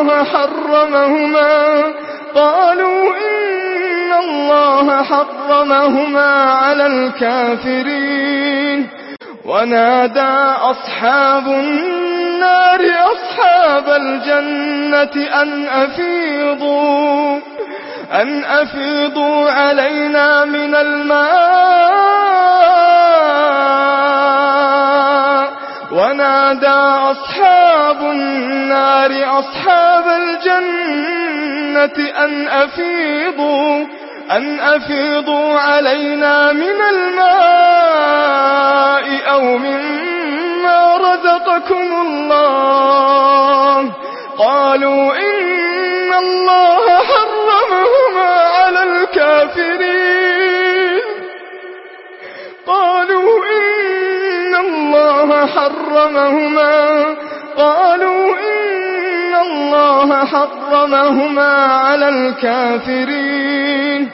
الله حرمهما قالوا إن الله حرمهما على الكافرين ونادى أصحاب النار أصحاب الجنة أن أفيضوا أن أفيضوا علينا من الماء. ونادى أصحاب النار نار أصحاب الجنة أن أفيضوا أن أفيضوا علينا من الماء أو مما رزقكم الله. قالوا إن الله حق الله حرمهما. قالوا إن الله حرمهما على الكافرين.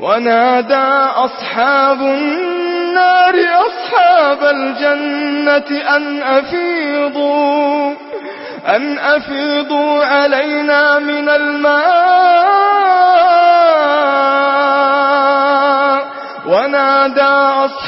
ونادى أصحاب النار أصحاب الجنة أن أفيضوا أن أفيضوا علينا من الماء. ونادى أصحاب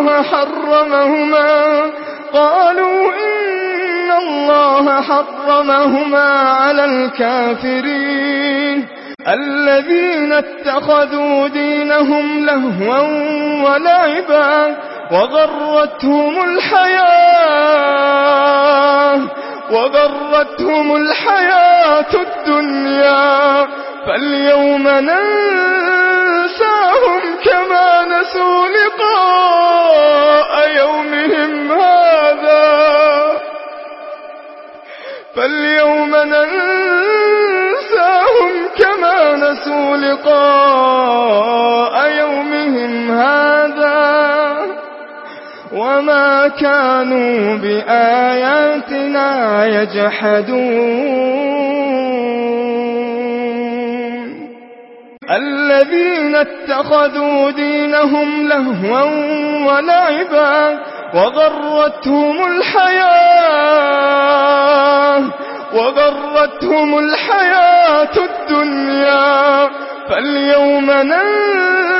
الله حرمهما قالوا إن الله حرمهما على الكافرين. الذين اتخذوا دينهم لهوا ولعبا وغرتهم الحياة. وغرتهم الحياة الدنيا فاليوم ننساهم كما نسوا لقاء يومهم هذا فاليوم ننساهم كما نسوا لقاء كانوا بآياتنا يجحدون. الذين اتخذوا دينهم لهوا ولعبا وغرتهم الحياة وغرتهم الحياة الدنيا. فاليوم ننسى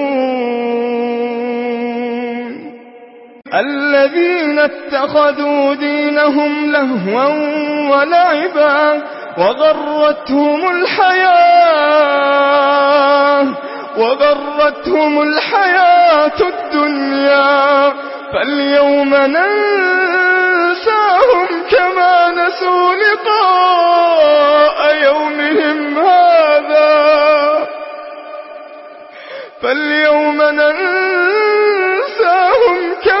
الذين اتخذوا دينهم لهوا ولعبا وغرتهم الحياة وغرتهم الحياة الدنيا فاليوم ننساهم كما نسوا لقاء يومهم هذا فاليوم ننساهم كما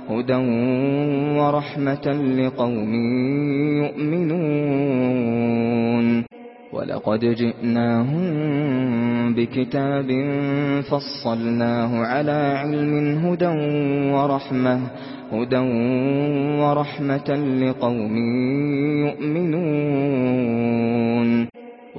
هُدًى وَرَحْمَةً لِقَوْمٍ يُؤْمِنُونَ وَلَقَدْ جِئْنَاهُمْ بِكِتَابٍ فَصَّلْنَاهُ عَلَى عِلْمٍ هُدًى وَرَحْمَةً هُدًى وَرَحْمَةً لِقَوْمٍ يُؤْمِنُونَ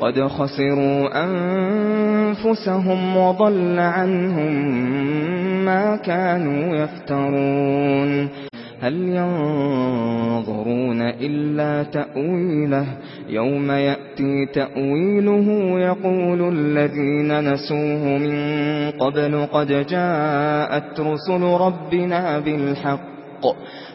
قد خسروا أنفسهم وضل عنهم ما كانوا يفترون. هل ينظرون إلا تأويله؟ يوم يأتي تأويله يقول الذين نسوه من قبل قد جاءت رسل ربنا بالحق.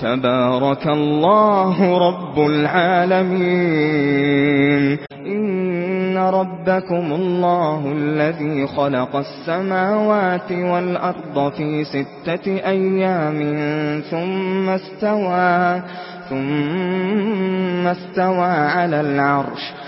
تبارك الله رب العالمين إن ربكم الله الذي خلق السماوات والأرض في ستة أيام ثم استوى ثم استوى على العرش۔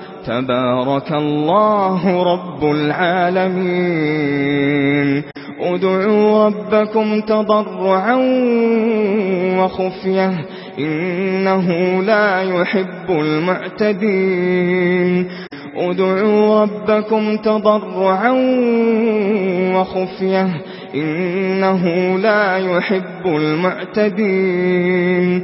تبارك الله رب العالمين ادعوا ربكم تضرعا وخفية إنه لا يحب المعتدين ادعوا ربكم تضرعا وخفية إنه لا يحب المعتدين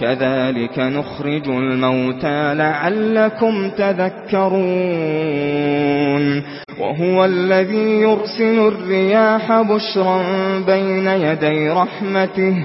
كذلك نخرج الموتى لعلكم تذكرون وهو الذي يرسل الرياح بشرا بين يدي رحمته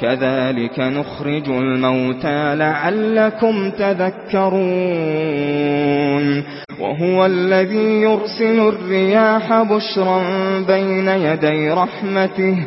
كذلك نخرج الموتى لعلكم تذكرون. وهو الذي يرسل الرياح بشرا بين يدي رحمته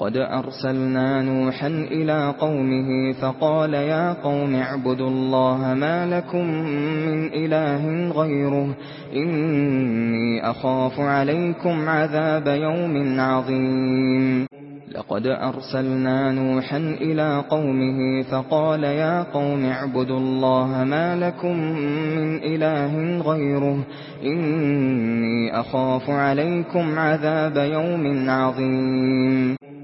لقد أَرْسَلْنَا نُوحًا إِلَى قَوْمِهِ فَقَالَ يَا قَوْمِ اعْبُدُوا اللَّهَ مَا لَكُمْ مِنْ إِلَٰهٍ غَيْرُهُ إِنِّي أَخَافُ عَلَيْكُمْ عَذَابَ يَوْمٍ عَظِيمٍ. لقد أرسلنا نوحا إلى قومه فقال يا قوم اعبدوا الله ما لكم من إله غيره إني أخاف عليكم عذاب يوم عظيم.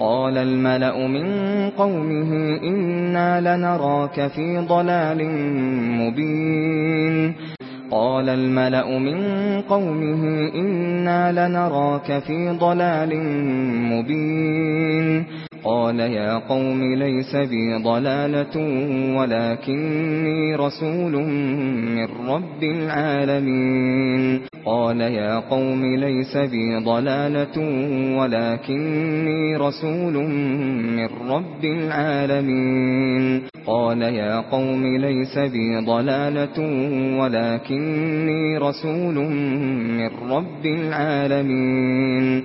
قال الملأ من قومه إنا لنراك في ضلال مبين. قال الملأ من قومه إنا لنراك في ضلال مبين. قال يا قوم ليس بي ضلالة ولكني رسول من رب العالمين. قال يا قوم ليس بي ضلالة ولكني رسول من رب العالمين. قال يا قوم ليس بي ضلالة ولكني رسول من رب العالمين.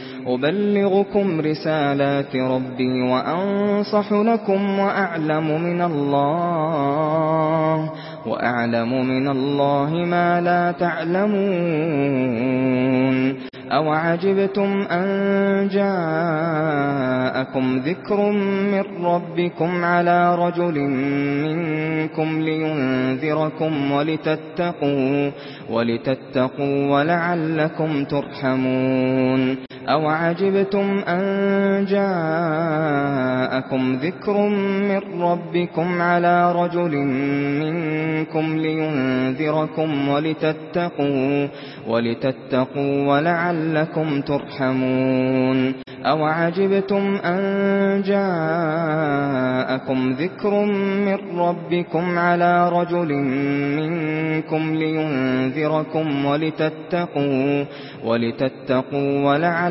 أبلغكم رسالات ربي وأنصح لكم وأعلم من الله وأعلم من الله ما لا تعلمون. أو عجبتم أن جاءكم ذكر من ربكم على رجل منكم لينذركم ولتتقوا, ولتتقوا ولعلكم ترحمون. أو عجبتم أن جاءكم ذكر من ربكم على رجل منكم لينذركم ولتتقوا ولتتقوا ولعلكم ترحمون أو عجبتم أن جاءكم ذكر من ربكم على رجل منكم لينذركم ولتتقوا ولتتقوا ولعلكم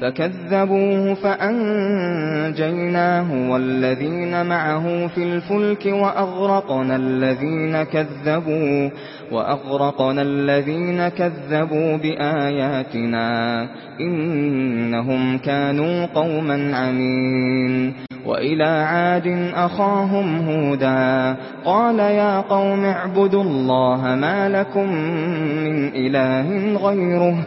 فكذبوه فأنجيناه والذين معه في الفلك وأغرقنا الذين كذبوا وأغرقنا الذين كذبوا بآياتنا إنهم كانوا قوما عمين وإلى عاد أخاهم هودا قال يا قوم اعبدوا الله ما لكم من إله غيره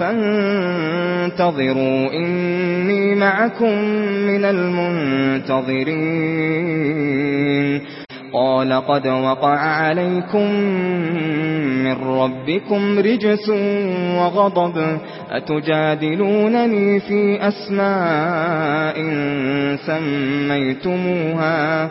فانتظروا إني معكم من المنتظرين. قال قد وقع عليكم من ربكم رجس وغضب أتجادلونني في أسماء سميتموها؟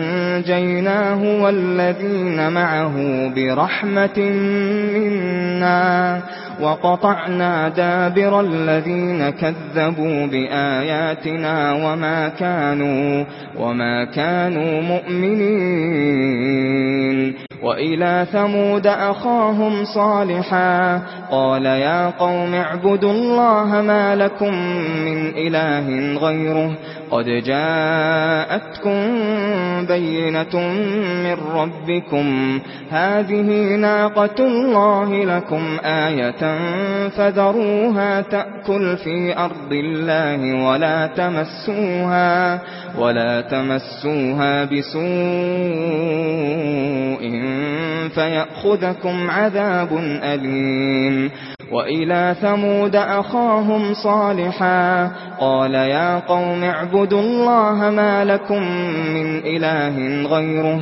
فَأَنْجَيْنَاهُ وَالَّذِينَ مَعَهُ بِرَحْمَةٍ مِنَّا وَقَطَعْنَا دَابِرَ الَّذِينَ كَذَّبُوا بِآيَاتِنَا وَمَا كَانُوا وَمَا كَانُوا مُؤْمِنِينَ وَإِلَى ثَمُودَ أَخَاهُمْ صَالِحًا قَالَ يَا قَوْمِ اعْبُدُوا اللَّهَ مَا لَكُمْ مِنْ إِلَٰهٍ غَيْرُهُ قَدْ جَاءَتْكُمْ بَيِّنَةٌ مِنْ رَبِّكُمْ هَٰذِهِ نَاقَةُ اللَّهِ لَكُمْ آيَةً فَذَرُوهَا تَأْكُلْ فِي أَرْضِ اللَّهِ وَلَا تَمَسُّوهَا وَلَا تَمَسُّوهَا بِسُوءٍ فيأخذكم عذاب أليم. وإلى ثمود أخاهم صالحا. قال يا قوم اعبدوا الله ما لكم من إله غيره.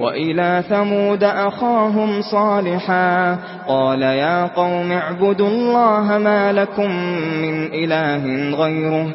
وَإِلَى ثَمُودَ أَخَاهُمْ صَالِحًا قَالَ يَا قَوْمِ اعْبُدُوا اللَّهَ مَا لَكُمْ مِنْ إِلَٰهٍ غَيْرُهُ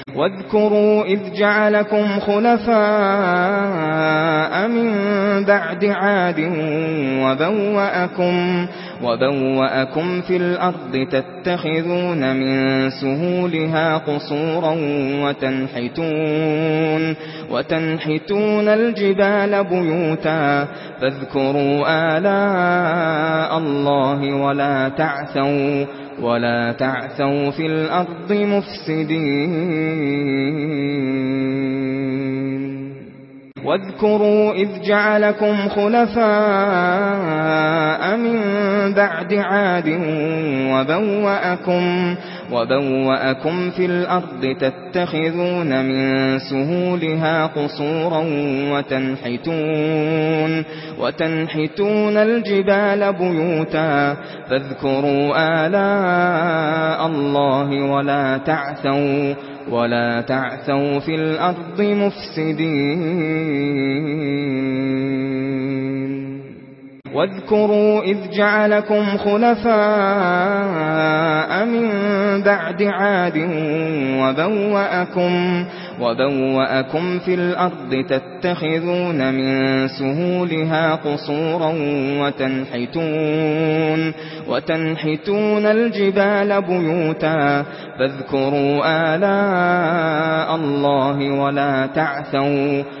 واذكروا إذ جعلكم خلفاء من بعد عاد وبوأكم, وبوأكم في الأرض تتخذون من سهولها قصورا وتنحتون, وتنحتون الجبال بيوتا فاذكروا آلاء الله ولا تعثوا ولا تعثوا في الأرض مفسدين. واذكروا إذ جعلكم خلفاء من بعد عاد وبوأكم وَبَوَّأَكُمْ فِي الْأَرْضِ تَتَّخِذُونَ مِنْ سُهُولِهَا قُصُورًا وَتَنْحِتُونَ وَتَنْحِتُونَ الْجِبَالَ بُيُوتًا فَاذْكُرُوا آلَاءَ اللَّهِ وَلَا تَعْثَوْا وَلَا تَعْثَوْا فِي الْأَرْضِ مُفْسِدِينَ وَاذْكُرُوا إِذْ جَعَلَكُمْ خُلَفَاءَ مِنْ بَعْدِ عَادٍ وَبَوَّأَكُمْ وَبَوَّأَكُمْ فِي الْأَرْضِ تَتَّخِذُونَ مِنْ سُهُولِهَا قُصُورًا وَتَنْحِتُونَ وَتَنْحِتُونَ الْجِبَالَ بُيُوتًا فَاذْكُرُوا آلَاءَ اللَّهِ وَلَا تَعْثَوْا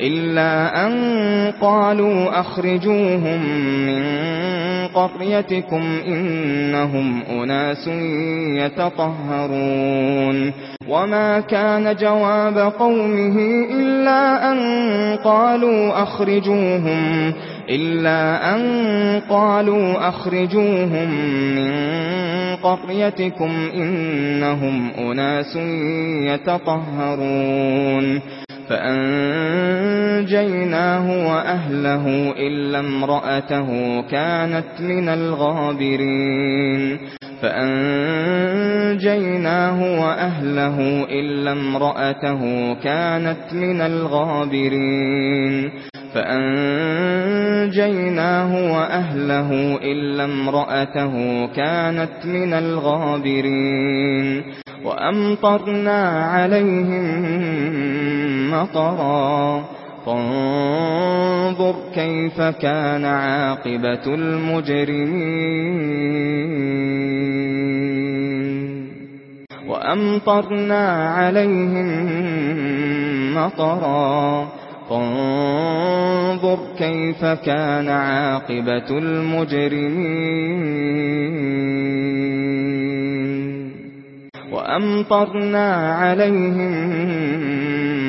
إلا أن قالوا أخرجوهم من قريتكم إنهم أناس يتطهرون وما كان جواب قومه إلا أن قالوا أخرجوهم إلا أن قالوا أخرجوهم من قريتكم إنهم أناس يتطهرون فأنجيناه وأهله إلا امرأته كانت من الغابرين فأنجيناه وأهله إلا امرأته كانت من الغابرين فأنجيناه وأهله إلا امرأته كانت من الغابرين وأمطرنا عليهم مطرا. فانظر كيف كان عاقبة المجرمين. وأمطرنا عليهم مطرا. فانظر كيف كان عاقبة المجرمين. وأمطرنا عليهم مطرا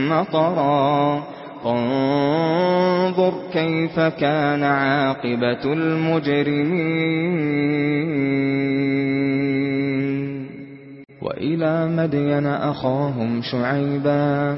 مطرا انظر كيف كان عاقبة المجرمين وإلى مدين أخاهم شعيبا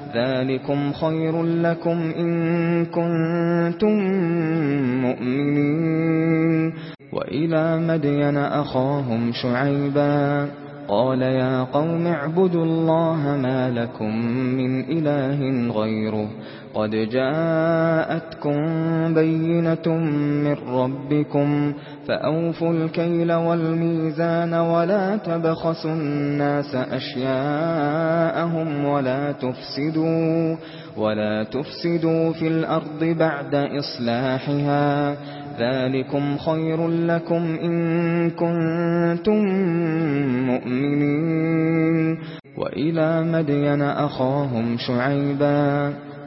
ذلكم خير لكم إن كنتم مؤمنين. وإلى مدين أخاهم شعيبا. قال يا قوم اعبدوا الله ما لكم من إله غيره. قد جاءتكم بينة من ربكم فأوفوا الكيل والميزان ولا تبخسوا الناس أشياءهم ولا تفسدوا ولا تفسدوا في الأرض بعد إصلاحها ذلكم خير لكم إن كنتم مؤمنين وإلى مدين أخاهم شعيبا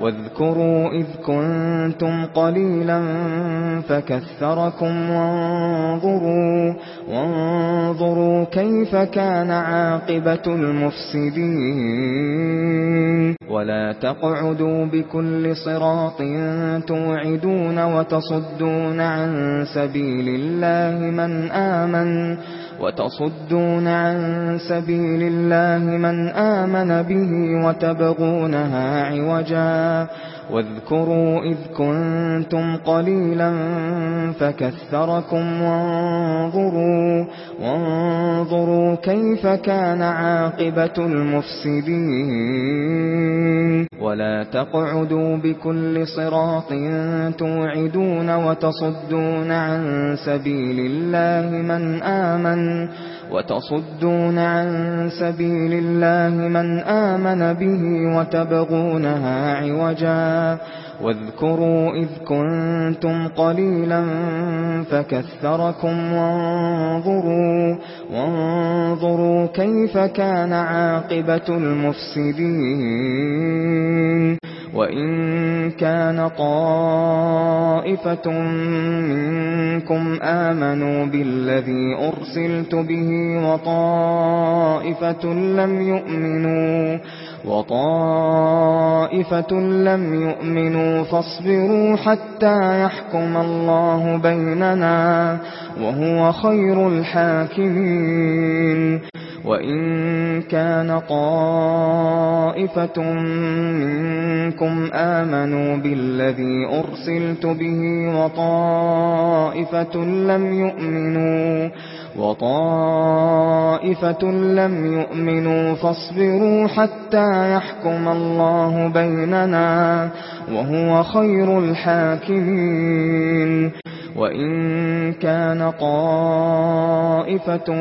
واذكروا إذ كنتم قليلا فكثركم وانظروا, وانظروا كيف كان عاقبة المفسدين. ولا تقعدوا بكل صراط توعدون وتصدون عن سبيل الله من آمن. وتصدون عن سبيل الله من آمن به وتبغونها عوجا واذكروا إذ كنتم قليلا فكثركم وانظروا, وانظروا كيف كان عاقبة المفسدين. ولا تقعدوا بكل صراط توعدون وتصدون عن سبيل الله من آمن. وتصدون عن سبيل الله من آمن به وتبغونها عوجا واذكروا إذ كنتم قليلا فكثركم وانظروا, وانظروا كيف كان عاقبة المفسدين وَإِن كَانَ طَائِفَةٌ مِّنكُمْ آمَنُوا بِالَّذِي أُرْسِلْتُ بِهِ وَطَائِفَةٌ لَّمْ يُؤْمِنُوا وطائفة لم يؤمنوا فاصبروا حتى يحكم الله بيننا وهو خير الحاكمين. وَإِن كَانَ طَائِفَةٌ مِنْكُمْ آمَنُوا بِالَّذِي أُرْسِلْتُ بِهِ وَطَائِفَةٌ لَمْ يُؤْمِنُوا وطائفة لم يؤمنوا فاصبروا حتى يحكم الله بيننا وهو خير الحاكمين وَإِن كَانَ طَائِفَةٌ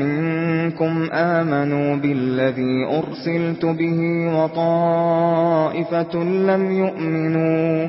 مِنْكُمْ آمَنُوا بِالَّذِي أُرْسِلْتُ بِهِ وَطَائِفَةٌ لَمْ يُؤْمِنُوا